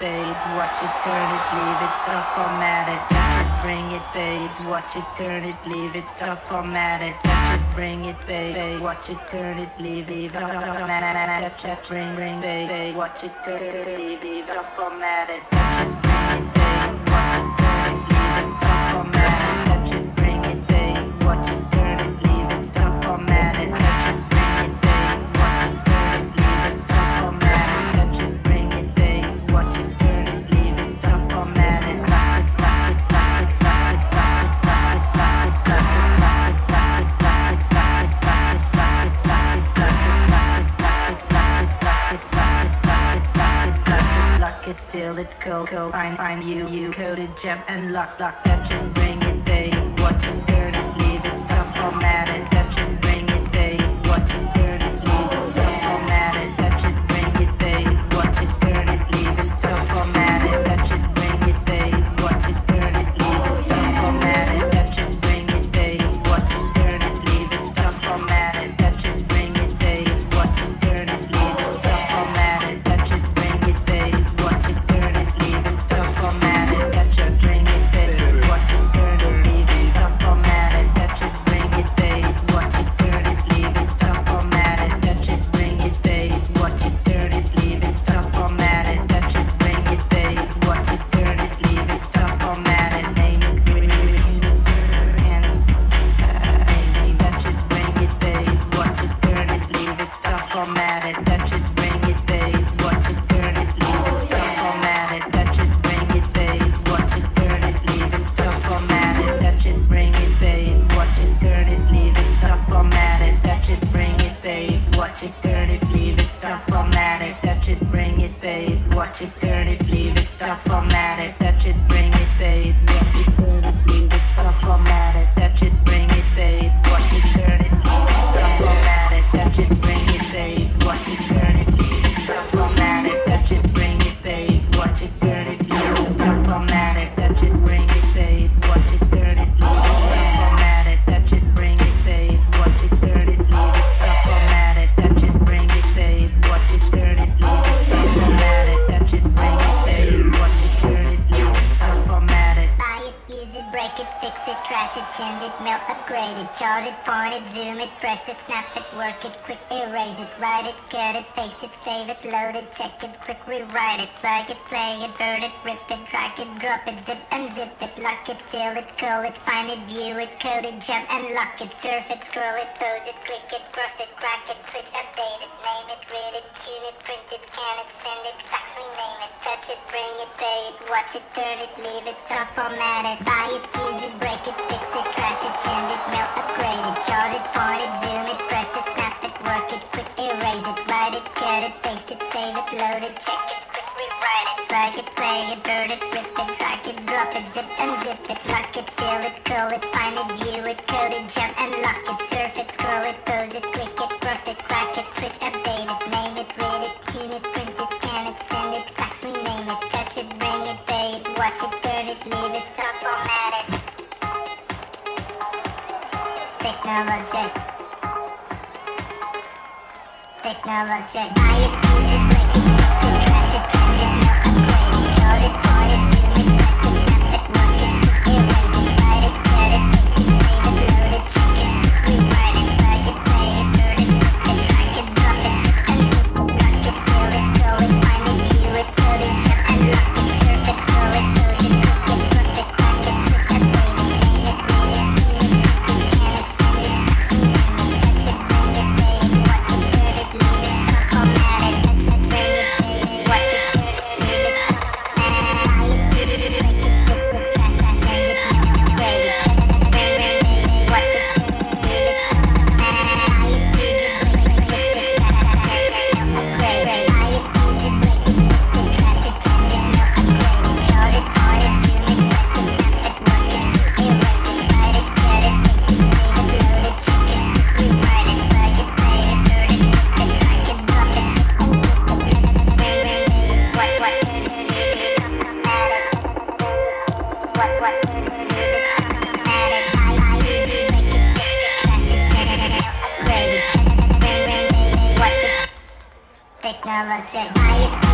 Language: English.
babe, watch it, turn it, leave it, stop, format it, touch it, bring it, babe, watch it, turn it, leave it, stop, format it, touch it, bring it, babe, watch it, turn it, leave it, touch it, bring, bring, babe, watch it, turn it, leave it, stop, format it. it, feel it, go, go, find, find you, you coded gem and lock, lock, tension, bring it, babe, watch it. it, fix it, trash it, change it, melt, upgrade it, charge it, point it, zoom it, press it, snap it, work it, quick erase it, write it, cut it, paste it, save it, load it, check it, quick rewrite it, plug it, play it, burn it, rip it, drag it, drop it, zip, unzip it, lock it, fill it, curl it, find it, view it, code it, jump, unlock it, surf it, scroll it, pose it, click it, cross it, crack it, switch, update it, name it, read it, tune it, print it, scan it, send it, fax, rename it, touch it, bring it, pay it, watch it, turn it, leave it, stop, format it, buy it, Use it, break it, fix it, crash it, change it, melt, upgrade it, chart it, point it, zoom it, press it, snap it, work it, quick erase it, write it, cut it, paste it, save it, load it, check it, quick rewrite it, plug it, play it, bird it, rip it, drag it, drop it, zip unzip it, lock it, fill it, curl it, find it, view it, code it, jump and lock it, surf it, scroll it, pose it, click it, cross it, crack it, switch, update technology. Technology. I use it when it. Makes crash it look i'm waiting Now I check. I,